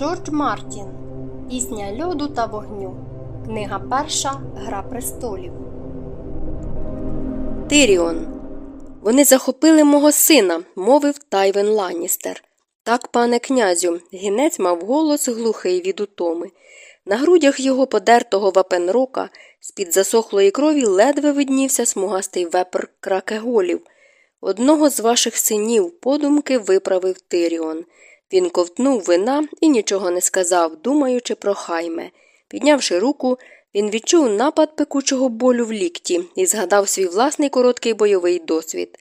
Джордж Мартін Пісня льоду та вогню. Книга перша Гра престолів. Тиріон. Вони захопили мого сина, мовив Тайвен Ланністер. Так, пане князю, гінець мав голос глухий від утоми. На грудях його подертого вапенрока з-під засохлої крові ледве виднівся смугастий вепр кракеголів. Одного з ваших синів подумки виправив Тиріон. Він ковтнув вина і нічого не сказав, думаючи про хайме. Піднявши руку, він відчув напад пекучого болю в лікті і згадав свій власний короткий бойовий досвід.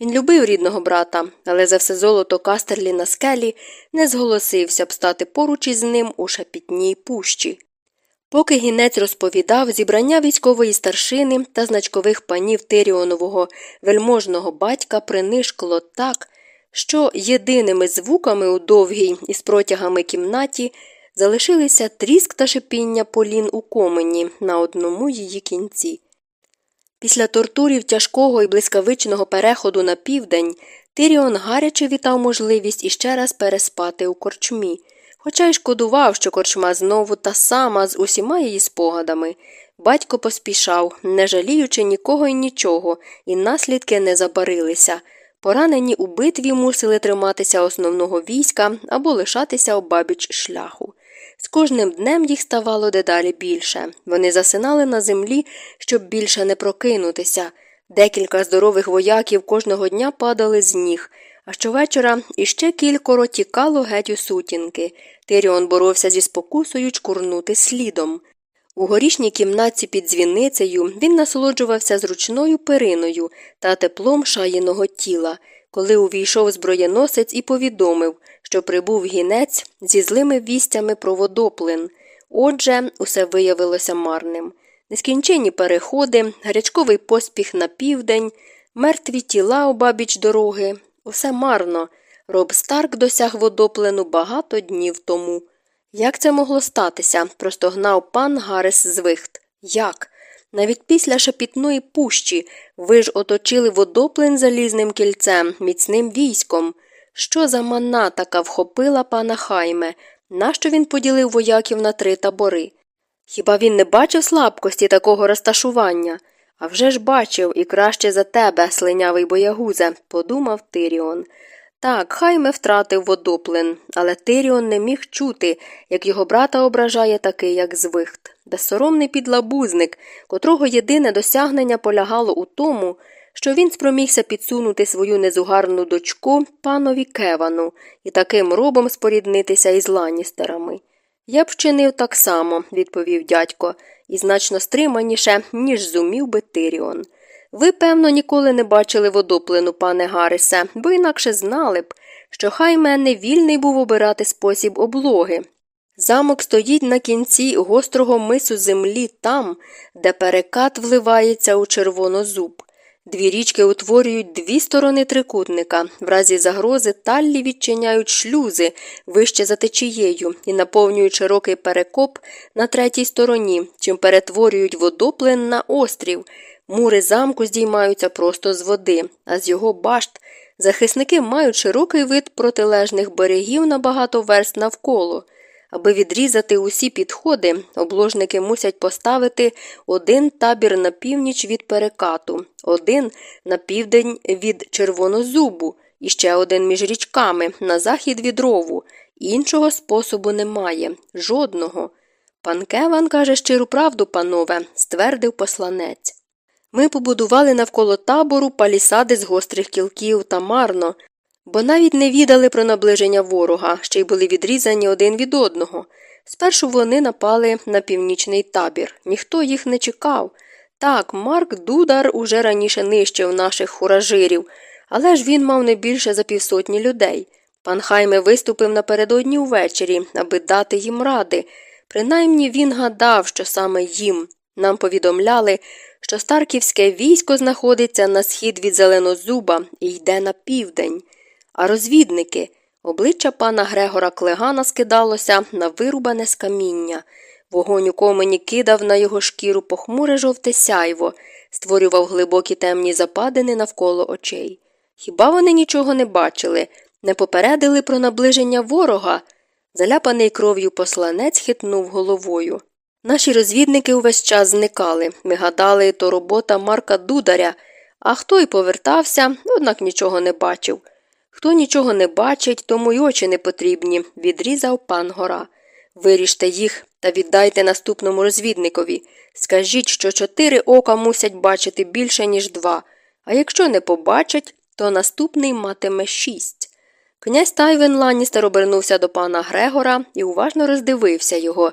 Він любив рідного брата, але за все золото кастерлі на скелі не зголосився б стати поруч із ним у шапітній пущі. Поки гінець розповідав, зібрання військової старшини та значкових панів Тиріонового вельможного батька принишкло так, що єдиними звуками у довгій із протягами кімнаті залишилися тріск та шипіння полін у комені на одному її кінці. Після тортурів тяжкого і блискавичного переходу на південь Тиріон гаряче вітав можливість іще раз переспати у корчмі, хоча й шкодував, що корчма знову та сама з усіма її спогадами. Батько поспішав, не жаліючи нікого і нічого, і наслідки не забарилися. Поранені у битві мусили триматися основного війська або лишатися обабіч шляху. З кожним днем їх ставало дедалі більше. Вони засинали на землі, щоб більше не прокинутися. Декілька здорових вояків кожного дня падали з ніг, а щовечора іще кількоро тікало геть у сутінки. Тиріон боровся зі спокусою чкурнути слідом. У горішній кімнаті під дзвіницею він насолоджувався зручною периною та теплом шаєного тіла, коли увійшов зброєносець і повідомив, що прибув гінець зі злими вістями про водоплин. Отже, усе виявилося марним. Нескінченні переходи, гарячковий поспіх на південь, мертві тіла обабіч дороги. Усе марно. Роб Старк досяг водоплену багато днів тому. Як це могло статися? простогнав пан Гарес Звихт. Як? Навіть після шепітної пущі ви ж оточили водоплен залізним кільцем, міцним військом. Що за мана така вхопила пана Хайме? Нащо він поділив вояків на три табори? Хіба він не бачив слабкості такого розташування? А вже ж бачив і краще за тебе, слинявий боягузе, подумав Тиріон. Так, хайме втратив водоплен, але Тиріон не міг чути, як його брата ображає такий, як звихт, безсоромний підлабузник, котрого єдине досягнення полягало у тому, що він спромігся підсунути свою незугарну дочку панові Кевану і таким робом споріднитися із ланістерами. Я б вчинив так само, відповів дядько, і значно стриманіше, ніж зумів би Тиріон. Ви, певно, ніколи не бачили водоплену, пане Гарисе, бо інакше знали б, що хайме не вільний був обирати спосіб облоги. Замок стоїть на кінці гострого мису землі там, де перекат вливається у червонозуб. Дві річки утворюють дві сторони трикутника, в разі загрози таллі відчиняють шлюзи вище за течією і наповнюють широкий перекоп на третій стороні, чим перетворюють водоплен на острів. Мури замку здіймаються просто з води, а з його башт захисники мають широкий вид протилежних берегів на багато верст навколо. Аби відрізати усі підходи, обложники мусять поставити один табір на північ від перекату, один на південь від червонозубу і ще один між річками, на захід від рову. Іншого способу немає, жодного. Пан Кеван каже щиру правду, панове, ствердив посланець. Ми побудували навколо табору палісади з гострих кілків та марно, бо навіть не відали про наближення ворога, ще й були відрізані один від одного. Спершу вони напали на північний табір. Ніхто їх не чекав. Так, Марк Дудар уже раніше нищив наших хуражирів, але ж він мав не більше за півсотні людей. Пан Хайме виступив напередодні увечері, аби дати їм ради. Принаймні він гадав, що саме їм. Нам повідомляли, що старківське військо знаходиться на схід від Зеленозуба і йде на південь. А розвідники обличчя пана Грегора Клегана скидалося на вирубане з каміння. Вогонь у комені кидав на його шкіру похмуре жовте сяйво, створював глибокі темні западини навколо очей. Хіба вони нічого не бачили, не попередили про наближення ворога? Заляпаний кров'ю посланець хитнув головою. Наші розвідники увесь час зникали. Ми гадали, то робота Марка Дударя, а хто й повертався, однак нічого не бачив. Хто нічого не бачить, тому й очі не потрібні, відрізав пан гора. Виріжте їх та віддайте наступному розвідникові. Скажіть, що чотири ока мусять бачити більше, ніж два, а якщо не побачать, то наступний матиме шість. Князь Тайвен Ланністер обернувся до пана Грегора і уважно роздивився його.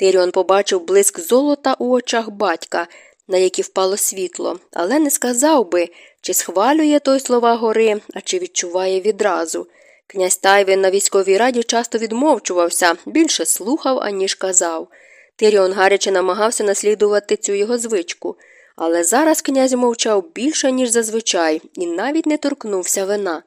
Тиріон побачив блиск золота у очах батька, на які впало світло, але не сказав би, чи схвалює той слова гори, а чи відчуває відразу. Князь Тайвин на військовій раді часто відмовчувався, більше слухав, аніж казав. Тиріон гаряче намагався наслідувати цю його звичку, але зараз князь мовчав більше, ніж зазвичай, і навіть не торкнувся вина.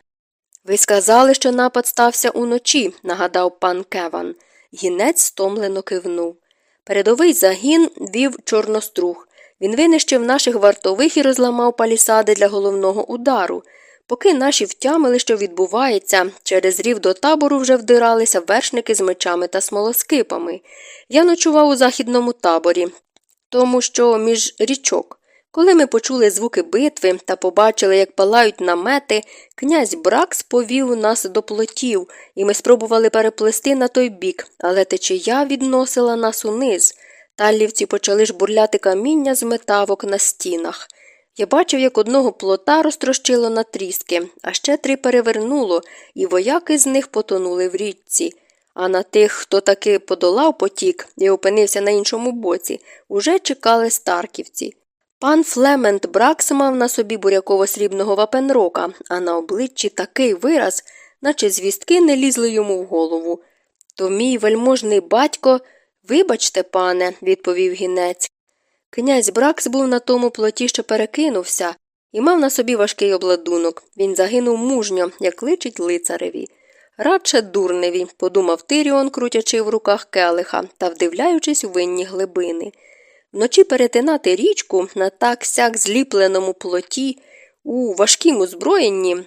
Ви сказали, що напад стався уночі, нагадав пан Кеван. Гінець стомлено кивнув. Передовий загін вів чорнострух. Він винищив наших вартових і розламав палісади для головного удару. Поки наші втямили, що відбувається, через рів до табору вже вдиралися вершники з мечами та смолоскипами. Я ночував у західному таборі, тому що між річок. Коли ми почули звуки битви та побачили, як палають намети, князь Бракс повів нас до плотів, і ми спробували переплести на той бік, але течія відносила нас униз. Таллівці почали ж бурляти каміння з метавок на стінах. Я бачив, як одного плота розтрощило на тріски, а ще три перевернуло, і вояки з них потонули в річці. А на тих, хто таки подолав потік і опинився на іншому боці, уже чекали старківці. Пан Флемент Бракс мав на собі буряково срібного вапенрока, а на обличчі такий вираз, наче звістки не лізли йому в голову. То мій вельможний батько. Вибачте, пане, відповів гінець. Князь Бракс був на тому плоті, що перекинувся, і мав на собі важкий обладунок. Він загинув мужньо, як личить лицареві. Радше дурневі, подумав Тиріон, крутячи в руках келиха та вдивляючись у винні глибини. Вночі перетинати річку на так сяк зліпленому плоті, у важкім озброєнні,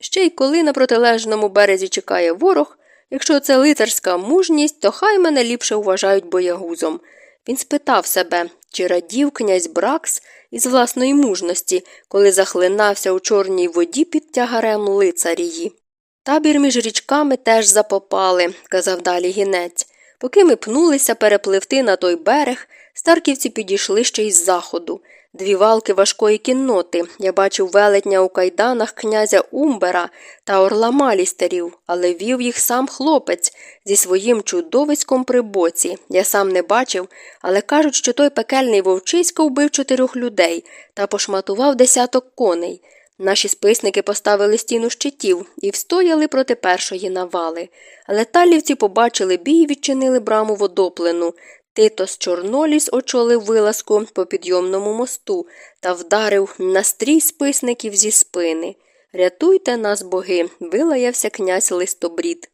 ще й коли на протилежному березі чекає ворог, якщо це лицарська мужність, то хай мене ліпше вважають боягузом. Він спитав себе, чи радів князь Бракс із власної мужності, коли захлинався у чорній воді під тягарем лицарії. Табір між річками теж запопали, казав далі гінець. Поки ми пнулися перепливти на той берег, старківці підійшли ще із заходу. Дві валки важкої кінноти. Я бачив велетня у кайданах князя Умбера та орла Малістерів, але вів їх сам хлопець зі своїм чудовиськом при боці. Я сам не бачив, але кажуть, що той пекельний вовчисько вбив чотирьох людей та пошматував десяток коней. Наші списники поставили стіну щитів і встояли проти першої навали. Але талівці побачили бій і відчинили браму водоплену. Титос Чорноліс очолив вилазку по підйомному мосту та вдарив на стрій списників зі спини. Рятуйте нас, боги, вилаявся князь листобрід.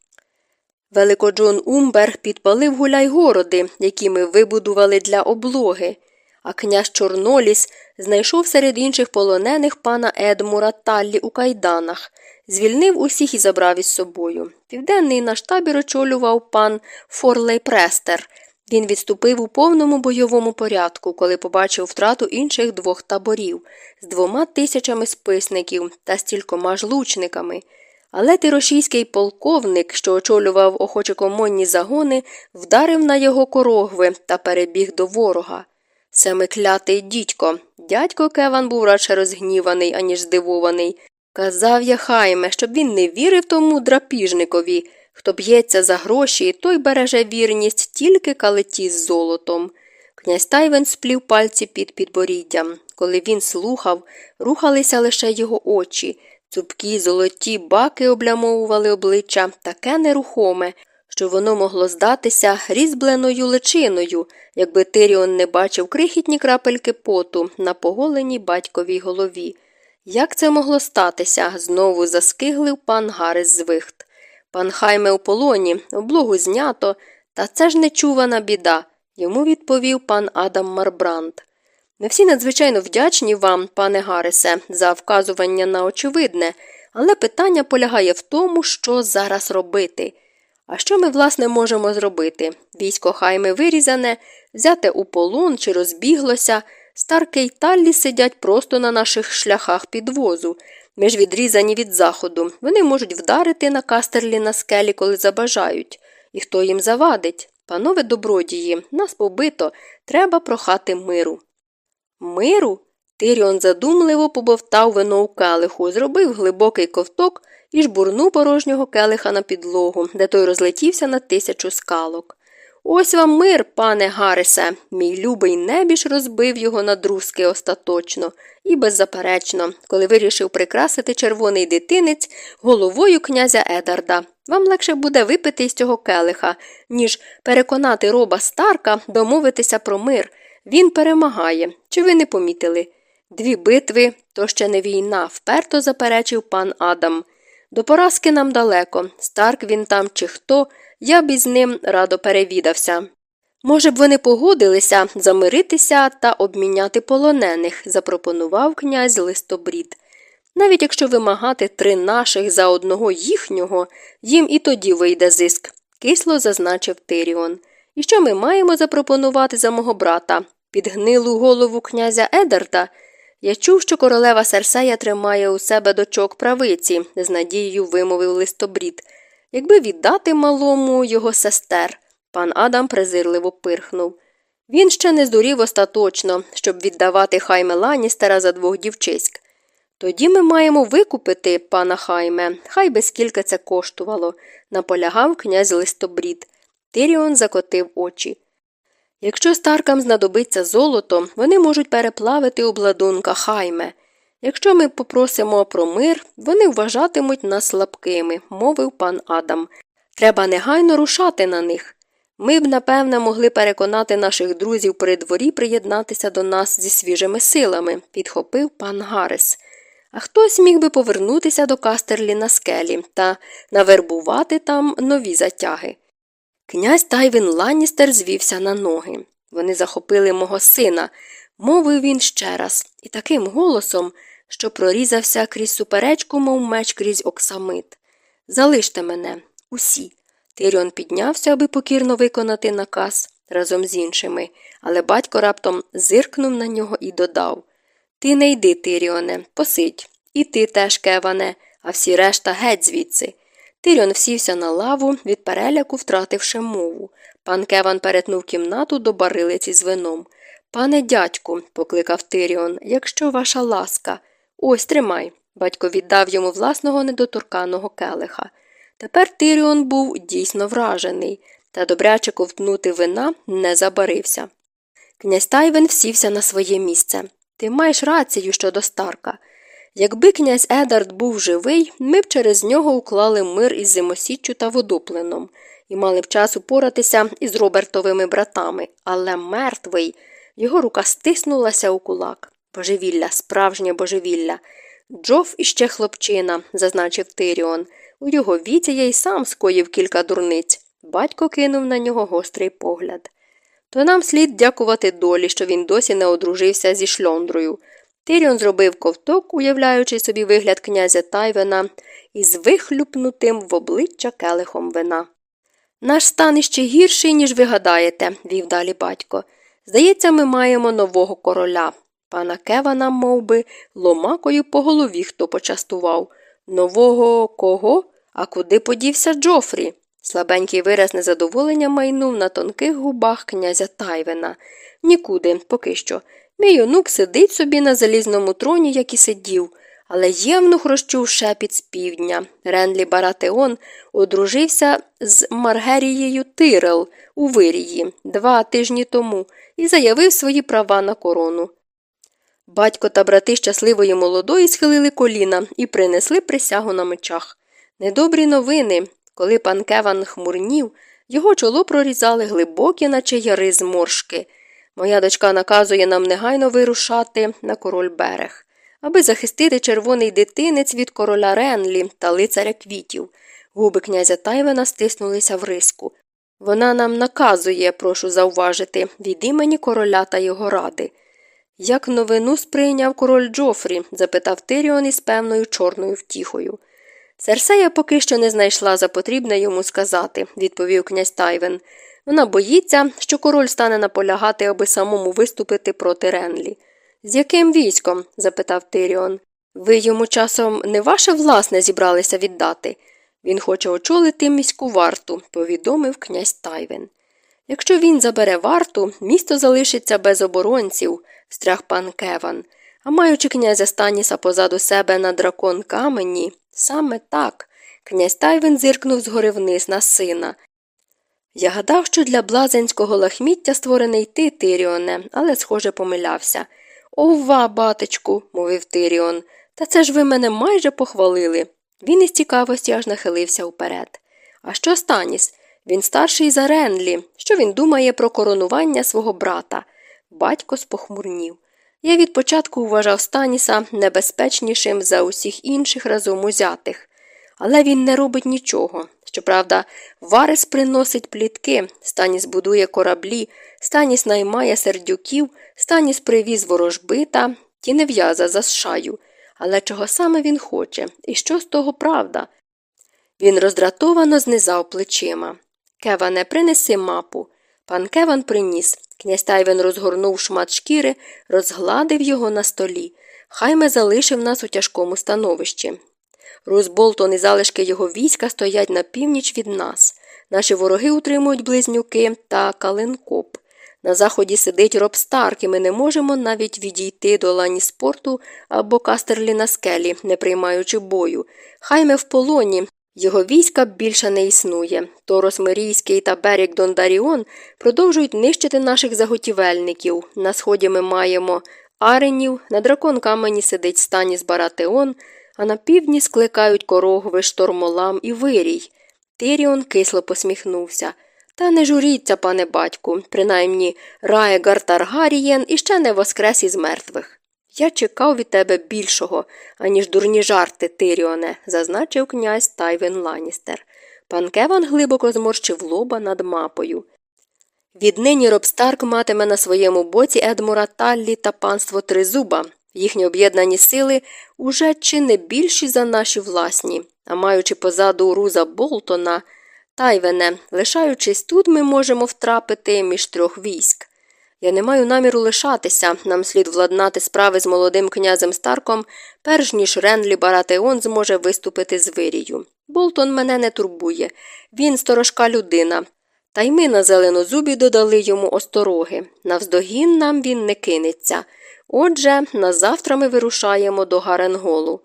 Великоджон Умберг підпалив гуляйгороди, які ми вибудували для облоги, а князь Чорноліс знайшов серед інших полонених пана Едмура Таллі у кайданах, звільнив усіх і забрав із собою. Південний наш табір очолював пан Форлей Престер. Він відступив у повному бойовому порядку, коли побачив втрату інших двох таборів з двома тисячами списників та стількома ж лучниками. Але тирошійський полковник, що очолював охочекомонні загони, вдарив на його корогви та перебіг до ворога. Семиклятий дідько. Дядько Кеван був радше розгніваний, аніж здивований. Казав я хайме, щоб він не вірив тому драпіжникові. Хто б'ється за гроші, той береже вірність тільки калиті з золотом. Князь Тайвен сплів пальці під підборіддям. Коли він слухав, рухалися лише його очі. Цупкі золоті баки облямовували обличчя таке нерухоме, що воно могло здатися різьбленою личиною, якби Тиріон не бачив крихітні крапельки поту на поголеній батьковій голові. Як це могло статися? знову заскиглив пан Гарис Звихт. Пан Хайме у полоні, облогу знято, та це ж нечувана біда, йому відповів пан Адам Марбранд. Ми всі надзвичайно вдячні вам, пане Гарисе, за вказування на очевидне, але питання полягає в тому, що зараз робити. А що ми, власне, можемо зробити? Військо хайми вирізане, взяте у полон чи розбіглося. Старки й Таллі сидять просто на наших шляхах підвозу. Ми ж відрізані від заходу. Вони можуть вдарити на кастерлі на скелі, коли забажають. І хто їм завадить? Панове добродії, нас побито, треба прохати миру. Миру? Тиріон задумливо побовтав вино у келиху, зробив глибокий ковток і жбурнув порожнього келиха на підлогу, де той розлетівся на тисячу скалок. Ось вам мир, пане Гарисе, мій любий небіж розбив його на друзки остаточно і беззаперечно, коли вирішив прикрасити червоний дитинець головою князя Едарда. Вам легше буде випити з цього келиха, ніж переконати роба Старка домовитися про мир. Він перемагає. Чи ви не помітили? Дві битви то ще не війна, вперто заперечив пан Адам. До поразки нам далеко. Старк він там чи хто, я б із ним радо перевідався. Може б, вони погодилися замиритися та обміняти полонених, запропонував князь листобрід. Навіть якщо вимагати три наших за одного їхнього, їм і тоді вийде зиск, кисло зазначив Тиріон. І що ми маємо запропонувати за мого брата? Підгнилу голову князя Едерта? Я чув, що королева Серсея тримає у себе дочок правиці, з надією вимовив листобрід. Якби віддати малому його сестер, пан Адам презирливо пирхнув. Він ще не здурів остаточно, щоб віддавати хайме Ланістера за двох дівчиськ. Тоді ми маємо викупити пана хайме, хай би скільки це коштувало, наполягав князь листобрід. Тиріон закотив очі. Якщо старкам знадобиться золото, вони можуть переплавити обладунка хайме. Якщо ми попросимо про мир, вони вважатимуть нас слабкими, мовив пан Адам. Треба негайно рушати на них. Ми б, напевне, могли переконати наших друзів при дворі приєднатися до нас зі свіжими силами, підхопив пан Гаррес. А хтось міг би повернутися до Кастерлі на скелі та навербувати там нові затяги. Князь Тайвін Ланністер звівся на ноги. Вони захопили мого сина, мовив він ще раз, і таким голосом, що прорізався крізь суперечку, мов меч крізь оксамит. Залиште мене, усі. Тиріон піднявся, аби покірно виконати наказ разом з іншими, але батько раптом зиркнув на нього і додав Ти не йди, Тиріоне, посидь. І ти теж, кеване, а всі решта геть звідси. Тиріон всівся на лаву, від переляку втративши мову. Пан Кеван перетнув кімнату до барилиці з вином. Пане дядьку, покликав Тиріон, якщо ваша ласка. Ось тримай. Батько віддав йому власного недоторканого келиха. Тепер Тиріон був дійсно вражений, та добряче ковтнути вина не забарився. Князь Тайвен всівся на своє місце. Ти маєш рацію щодо Старка. Якби князь Едард був живий, ми б через нього уклали мир із зимосіччю та водопленом і мали б час упоратися із Робертовими братами, але мертвий. Його рука стиснулася у кулак. Божевілля, справжнє божевілля. Джоф іще хлопчина, зазначив Тиріон. У його віці я й сам скоїв кілька дурниць. Батько кинув на нього гострий погляд. То нам слід дякувати долі, що він досі не одружився зі шльондрою. Тиріон зробив ковток, уявляючи собі вигляд князя Тайвена, із вихлюпнутим в обличчя келихом вина. Наш стан іще гірший, ніж ви гадаєте, вів далі батько. Здається, ми маємо нового короля. Пана Кевана, мов би, ломакою по голові хто почастував. Нового кого? А куди подівся Джофрі? Слабенький вираз незадоволення майнув на тонких губах князя Тайвена. Нікуди, поки що. Мій онук сидить собі на залізному троні, як і сидів, але євнух розчув шепіт з півдня. Ренлі Баратеон одружився з Маргерією Тирел у Вирії два тижні тому і заявив свої права на корону. Батько та брати щасливої молодої схилили коліна і принесли присягу на мечах. Недобрі новини. Коли пан Кеван хмурнів, його чоло прорізали глибокі, наче яри зморшки. Моя дочка наказує нам негайно вирушати на король берег, аби захистити червоний дитинець від короля Ренлі та лицаря квітів. Губи князя Тайвена стиснулися в риску. Вона нам наказує, прошу зауважити, від імені короля та його ради. Як новину сприйняв король Джофрі? запитав Тиріон із певною чорною втіхою. Серсея поки що не знайшла за потрібне йому сказати, відповів князь Тайвен. Вона боїться, що король стане наполягати, аби самому виступити проти Ренлі. З яким військом? запитав Тиріон. Ви йому часом не ваше власне зібралися віддати. Він хоче очолити міську варту, повідомив князь Тайвен. Якщо він забере варту, місто залишиться без оборонців, стряг пан Кеван. А маючи князя Станіса позаду себе на дракон камені, саме так, князь Тайвен зиркнув згори вниз на сина. Я гадав, що для блазенського лахміття створений ти, Тиріоне, але, схоже, помилявся. Ова, батечку, мовив Тиріон, та це ж ви мене майже похвалили. Він із цікавості аж нахилився вперед. А що Станіс? Він старший за Ренлі. Що він думає про коронування свого брата? Батько спохмурнів. Я від початку вважав Станіса небезпечнішим за усіх інших разом узятих. Але він не робить нічого. Щоправда, Варес приносить плітки, Станіс будує кораблі, Станіс наймає сердюків, Станіс привіз ворожбита, ті не в'яза за шаю. Але чого саме він хоче, і що з того правда? Він роздратовано знизав плечима. Кеване, принеси мапу. Пан Кеван приніс. Князь Тайвен розгорнув шмат шкіри, розгладив його на столі. Хайме залишив нас у тяжкому становищі. Рус Болтон і залишки його війська стоять на північ від нас. Наші вороги утримують близнюки та калинкоп. На заході сидить Роб Старк, і ми не можемо навіть відійти до Ланіспорту або Кастерлі на Скелі, не приймаючи бою. Хайме в полоні. Його війська більше не існує. Торос Мирійський та Берік Дондаріон продовжують нищити наших заготівельників. На сході ми маємо аренів, на дракон камені сидить Станіс Баратеон, а на півдні скликають корогви штормолам і вирій. Тиріон кисло посміхнувся. Та не журіться, пане батьку, принаймні Раегар Таргарієн іще не воскрес із мертвих. Я чекав від тебе більшого, аніж дурні жарти, Тиріоне, зазначив князь Тайвен Ланістер. Пан Кеван глибоко зморщив лоба над мапою. Віднині Роб Старк матиме на своєму боці Едмура Таллі та панство Тризуба. Їхні об'єднані сили уже чи не більші за наші власні, а маючи позаду Руза Болтона. Тайвене, лишаючись тут, ми можемо втрапити між трьох військ. Я не маю наміру лишатися, нам слід владнати справи з молодим князем Старком, перш ніж Ренлі Баратеон зможе виступити з вирію. Болтон мене не турбує, він сторожка людина. Та й ми на зеленозубі додали йому остороги. Навздогін нам він не кинеться. Отже, на завтра ми вирушаємо до Гаренголу.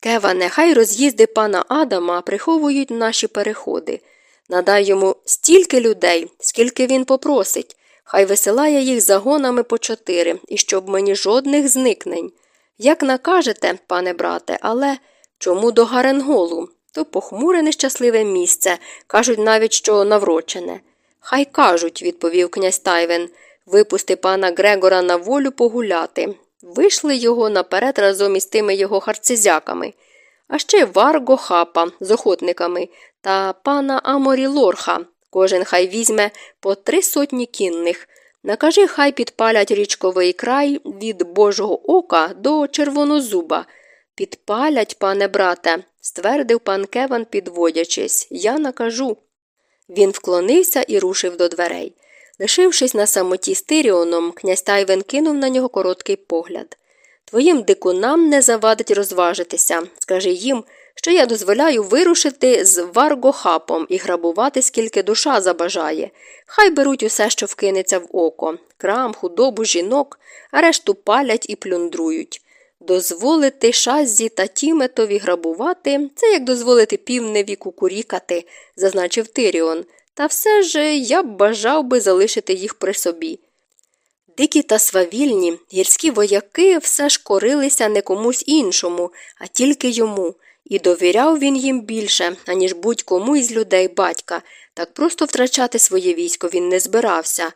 Кева, нехай роз'їзди пана Адама приховують наші переходи. Надай йому стільки людей, скільки він попросить, хай висилає їх загонами по чотири, і щоб мені жодних зникнень. Як накажете, пане брате, але чому до Гаренголу? То похмуре нещасливе місце, кажуть навіть, що наврочене. Хай кажуть, відповів князь Тайвен, випусти пана Грегора на волю погуляти. Вийшли його наперед разом із тими його харцизяками, а ще Варго хапа з охотниками та пана Аморі Лорха. Кожен хай візьме по три сотні кінних. Накажи, хай підпалять річковий край від Божого ока до червонозуба. Підпалять, пане брате, ствердив пан Кеван, підводячись. Я накажу. Він вклонився і рушив до дверей. Лишившись на самоті з Тиріоном, князь Тайвен кинув на нього короткий погляд. Твоїм дикунам не завадить розважитися. Скажи їм, що я дозволяю вирушити з варгохапом і грабувати, скільки душа забажає. Хай беруть усе, що вкинеться в око крам, худобу, жінок, а решту палять і плюндрують. Дозволити шаззі та тіметові грабувати це як дозволити півневі кукурікати, зазначив Тиріон. Та все ж я б бажав би залишити їх при собі. Дикі та свавільні гірські вояки все ж корилися не комусь іншому, а тільки йому, і довіряв він їм більше, аніж будь-кому із людей батька, так просто втрачати своє військо він не збирався.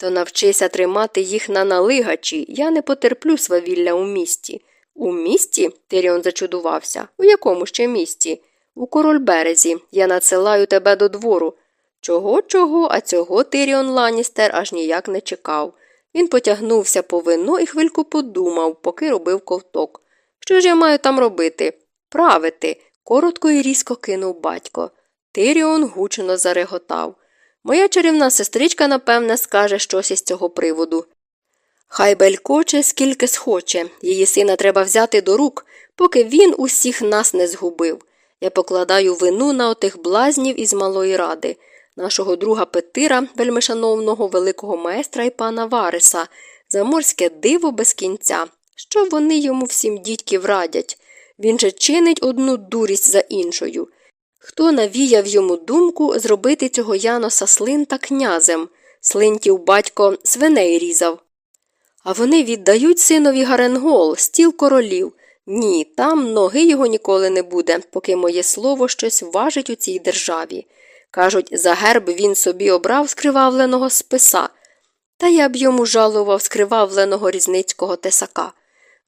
То навчися тримати їх на налигачі, я не потерплю свавілля у місті. У місті? Тиріон зачудувався. У якому ще місті? У корольберезі. Я надсилаю тебе до двору. Чого, чого, а цього Тиріон Ланістер аж ніяк не чекав. Він потягнувся по вино і хвильку подумав, поки робив ковток. Що ж я маю там робити? Правити. коротко і різко кинув батько. Тиріон гучно зареготав. Моя чарівна сестричка, напевне, скаже щось із цього приводу. Хай белькоче, скільки схоче, її сина треба взяти до рук, поки він усіх нас не згубив. Я покладаю вину на отих блазнів із малої ради, нашого друга Петира, вельмишановного великого майстра і пана Вариса, заморське диво без кінця. Що вони йому всім дідьків радять? Він же чинить одну дурість за іншою. Хто навіяв йому думку зробити цього Яноса Слинта князем? Слинтів батько свиней різав. А вони віддають синові Гаренгол, стіл королів. Ні, там ноги його ніколи не буде, поки моє слово щось важить у цій державі. Кажуть, за герб він собі обрав скривавленого списа, та я б йому жалував скривавленого різницького тесака.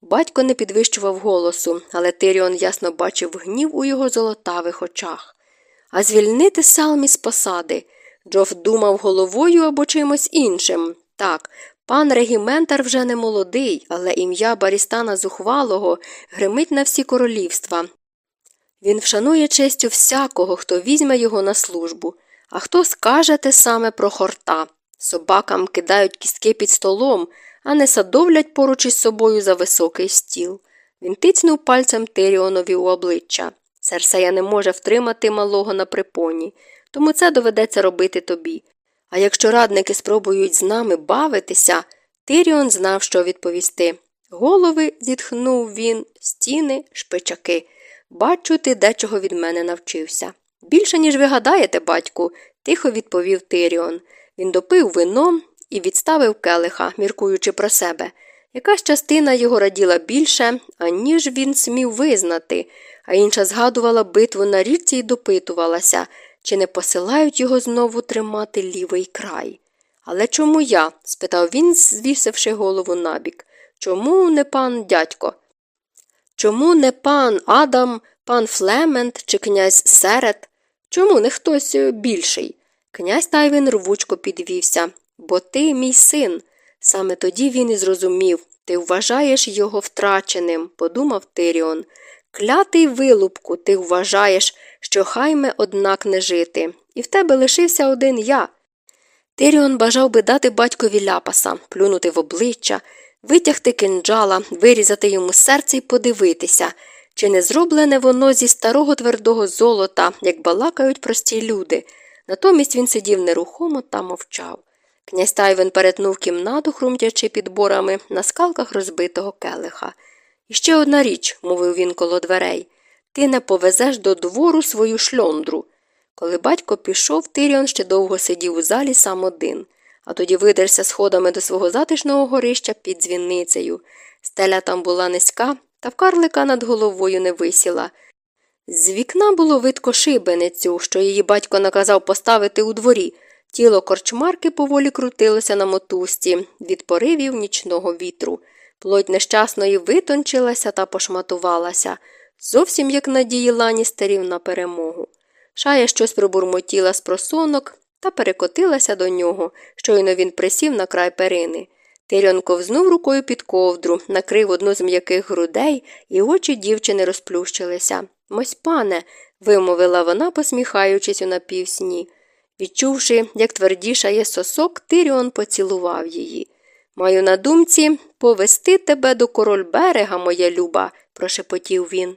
Батько не підвищував голосу, але Тиріон ясно бачив гнів у його золотавих очах. А звільнити Салмі з посади. Джоф думав головою або чимось іншим. Так, пан регіментар вже не молодий, але ім'я Барістана Зухвалого гримить на всі королівства. Він вшанує честю всякого, хто візьме його на службу. А хто скаже те саме про хорта? Собакам кидають кістки під столом, а не садовлять поруч із собою за високий стіл. Він тицнув пальцем Тиріонові у обличчя. Серсея не може втримати малого на припоні, тому це доведеться робити тобі. А якщо радники спробують з нами бавитися, Тиріон знав, що відповісти. Голови, зітхнув він, стіни, шпичаки. Бачу, ти дечого від мене навчився. Більше, ніж ви гадаєте, батьку, тихо відповів Тиріон. Він допив вино і відставив келиха, міркуючи про себе. Якась частина його раділа більше, аніж він смів визнати, а інша згадувала битву на річці і допитувалася, чи не посилають його знову тримати лівий край. Але чому я? спитав він, звісивши голову набік. Чому не пан дядько? Чому не пан Адам, пан Флемент чи князь Серет? Чому не хтось більший? Князь Тайвін рвучко підвівся. Бо ти мій син. Саме тоді він і зрозумів ти вважаєш його втраченим, подумав Тиріон. Клятий вилупку, ти вважаєш, що хайме, однак, не жити, і в тебе лишився один я. Тиріон бажав би дати батькові ляпаса, плюнути в обличчя, витягти кинджала, вирізати йому серце і подивитися, чи не зроблене воно зі старого твердого золота, як балакають прості люди. Натомість він сидів нерухомо та мовчав. Князь Тайвен перетнув кімнату, хрумтячи підборами на скалках розбитого келиха. І ще одна річ, мовив він коло дверей, ти не повезеш до двору свою шльондру. Коли батько пішов, Тиріон ще довго сидів у залі сам один, а тоді видерся сходами до свого затишного горища під дзвінницею. Стеля там була низька, та в карлика над головою не висіла. З вікна було видко шибеницю, що її батько наказав поставити у дворі. Тіло корчмарки поволі крутилося на мотузці від поривів нічного вітру. Плоть нещасної витончилася та пошматувалася, зовсім як надії ланістерів на перемогу. Шая щось пробурмотіла з просонок та перекотилася до нього, щойно він присів на край перини. Тиріон ковзнув рукою під ковдру, накрив одну з м'яких грудей, і очі дівчини розплющилися. Мось, пане, вимовила вона, посміхаючись у напівсні. Відчувши, як твердішає сосок, Тиріон поцілував її. Маю на думці повести тебе до король берега, моя люба, прошепотів він.